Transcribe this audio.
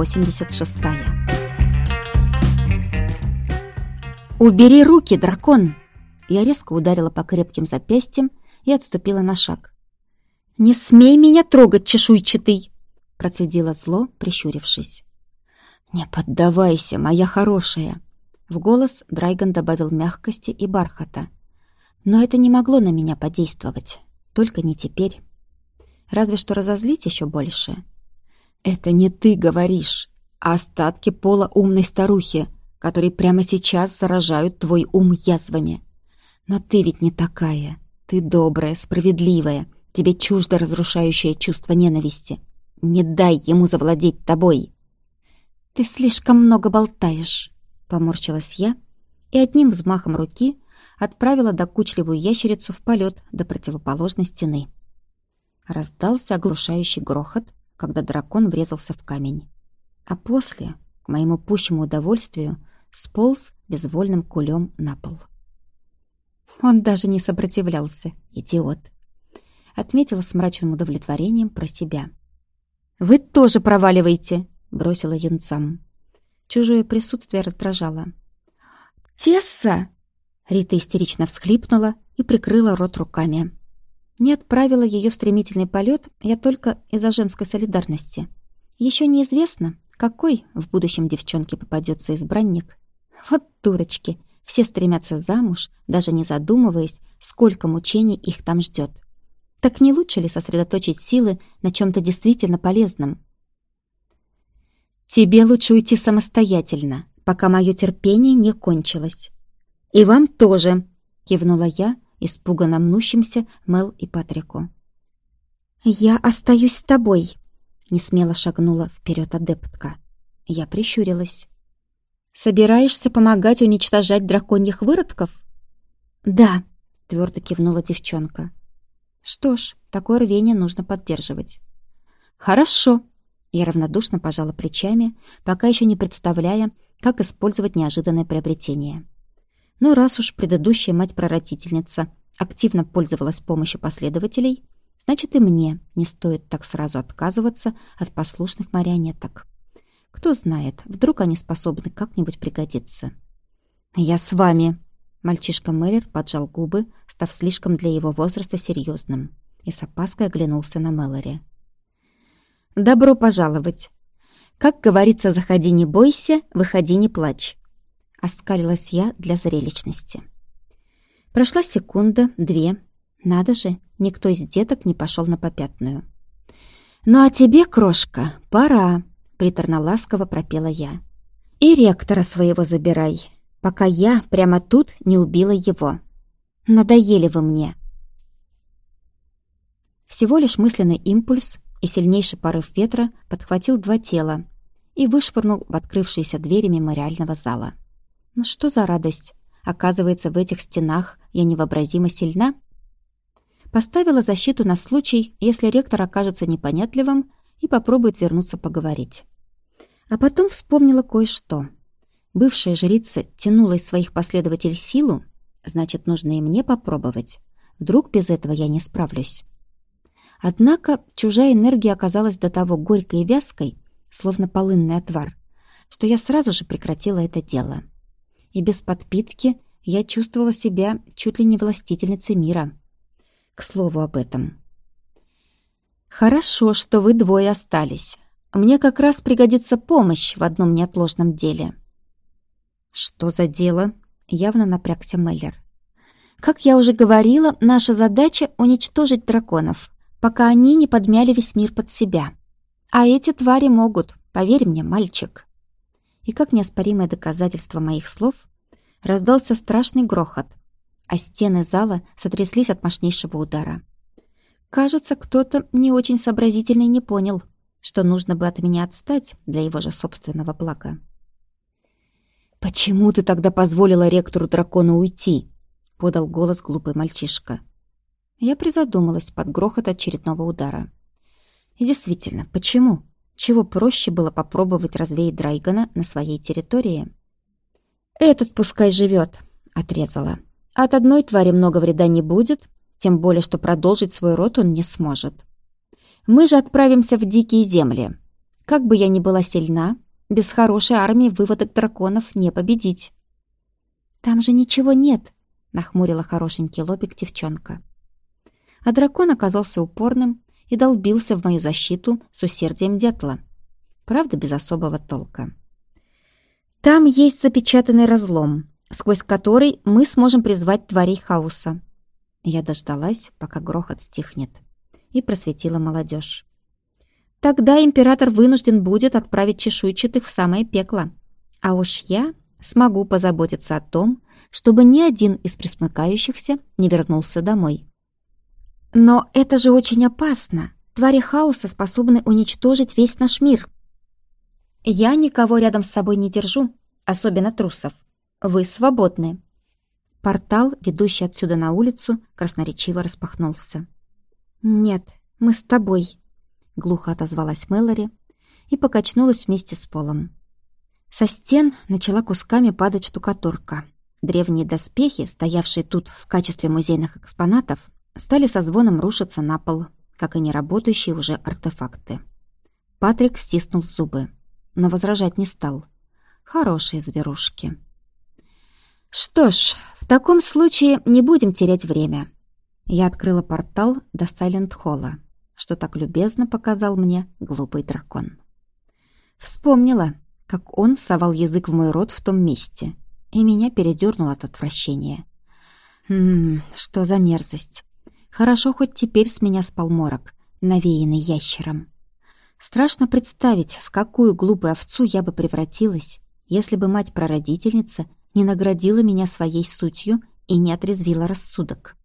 86 «Убери руки, дракон!» Я резко ударила по крепким запястьям и отступила на шаг. «Не смей меня трогать, чешуйчатый!» процедила зло, прищурившись. «Не поддавайся, моя хорошая!» В голос Драйган добавил мягкости и бархата. Но это не могло на меня подействовать. Только не теперь. Разве что разозлить еще больше. «Это не ты говоришь, а остатки пола умной старухи, которые прямо сейчас заражают твой ум язвами. Но ты ведь не такая. Ты добрая, справедливая, тебе чуждо разрушающее чувство ненависти. Не дай ему завладеть тобой!» «Ты слишком много болтаешь», — поморщилась я и одним взмахом руки отправила докучливую ящерицу в полет до противоположной стены. Раздался оглушающий грохот, когда дракон врезался в камень. А после, к моему пущему удовольствию, сполз безвольным кулем на пол. Он даже не сопротивлялся, идиот. Отметила с мрачным удовлетворением про себя. «Вы тоже проваливаете!» — бросила юнцам. Чужое присутствие раздражало. «Тесса!» Рита истерично всхлипнула и прикрыла рот руками. Не отправила ее в стремительный полет я только из-за женской солидарности. Еще неизвестно, какой в будущем девчонке попадется избранник. Вот дурочки, все стремятся замуж, даже не задумываясь, сколько мучений их там ждет. Так не лучше ли сосредоточить силы на чем-то действительно полезном? «Тебе лучше уйти самостоятельно, пока мое терпение не кончилось». «И вам тоже», — кивнула я, испуганно мнущимся Мел и Патрику. «Я остаюсь с тобой», — несмело шагнула вперед адептка. Я прищурилась. «Собираешься помогать уничтожать драконьих выродков?» «Да», — твердо кивнула девчонка. «Что ж, такое рвение нужно поддерживать». «Хорошо», — я равнодушно пожала плечами, пока еще не представляя, как использовать неожиданное приобретение. Но раз уж предыдущая мать-прародительница активно пользовалась помощью последователей, значит и мне не стоит так сразу отказываться от послушных марионеток. Кто знает, вдруг они способны как-нибудь пригодиться. «Я с вами!» Мальчишка Мэллер поджал губы, став слишком для его возраста серьезным, и с опаской оглянулся на Мэллори. «Добро пожаловать! Как говорится, заходи не бойся, выходи не плачь. Оскалилась я для зрелищности. Прошла секунда, две. Надо же, никто из деток не пошел на попятную. «Ну а тебе, крошка, пора!» — приторно-ласково пропела я. «И ректора своего забирай, пока я прямо тут не убила его. Надоели вы мне!» Всего лишь мысленный импульс и сильнейший порыв ветра подхватил два тела и вышвырнул в открывшиеся двери мемориального зала. Ну что за радость? Оказывается, в этих стенах я невообразимо сильна. Поставила защиту на случай, если ректор окажется непонятливым и попробует вернуться поговорить. А потом вспомнила кое-что. Бывшая жрица тянула из своих последователей силу, значит, нужно и мне попробовать. Вдруг без этого я не справлюсь. Однако чужая энергия оказалась до того горькой и вязкой, словно полынный отвар, что я сразу же прекратила это дело и без подпитки я чувствовала себя чуть ли не властительницей мира. К слову об этом. «Хорошо, что вы двое остались. Мне как раз пригодится помощь в одном неотложном деле». «Что за дело?» — явно напрягся Меллер. «Как я уже говорила, наша задача — уничтожить драконов, пока они не подмяли весь мир под себя. А эти твари могут, поверь мне, мальчик» и как неоспоримое доказательство моих слов раздался страшный грохот, а стены зала сотряслись от мощнейшего удара. Кажется, кто-то не очень сообразительный не понял, что нужно бы от меня отстать для его же собственного блага. «Почему ты тогда позволила ректору дракона уйти?» — подал голос глупый мальчишка. Я призадумалась под грохот очередного удара. И действительно, почему? Чего проще было попробовать развеять Драйгана на своей территории. «Этот пускай живет», — отрезала. «От одной твари много вреда не будет, тем более, что продолжить свой род он не сможет. Мы же отправимся в дикие земли. Как бы я ни была сильна, без хорошей армии выводок драконов не победить. «Там же ничего нет», — нахмурила хорошенький лобик девчонка. А дракон оказался упорным и долбился в мою защиту с усердием дятла. Правда, без особого толка. «Там есть запечатанный разлом, сквозь который мы сможем призвать тварей хаоса». Я дождалась, пока грохот стихнет, и просветила молодежь. Тогда император вынужден будет отправить чешуйчатых в самое пекло. А уж я смогу позаботиться о том, чтобы ни один из присмыкающихся не вернулся домой. Но это же очень опасно. Твари хаоса способны уничтожить весь наш мир. Я никого рядом с собой не держу, особенно трусов. Вы свободны. Портал, ведущий отсюда на улицу, красноречиво распахнулся. «Нет, мы с тобой», — глухо отозвалась Мэлори и покачнулась вместе с полом. Со стен начала кусками падать штукатурка. Древние доспехи, стоявшие тут в качестве музейных экспонатов, стали со звоном рушиться на пол, как и неработающие уже артефакты. Патрик стиснул зубы, но возражать не стал. Хорошие зверушки. Что ж, в таком случае не будем терять время. Я открыла портал до Сайленд-Холла, что так любезно показал мне глупый дракон. Вспомнила, как он совал язык в мой рот в том месте, и меня передернуло от отвращения. Ммм, что за мерзость. Хорошо, хоть теперь с меня спал морок, навеянный ящером. Страшно представить, в какую глупую овцу я бы превратилась, если бы мать-прародительница не наградила меня своей сутью и не отрезвила рассудок.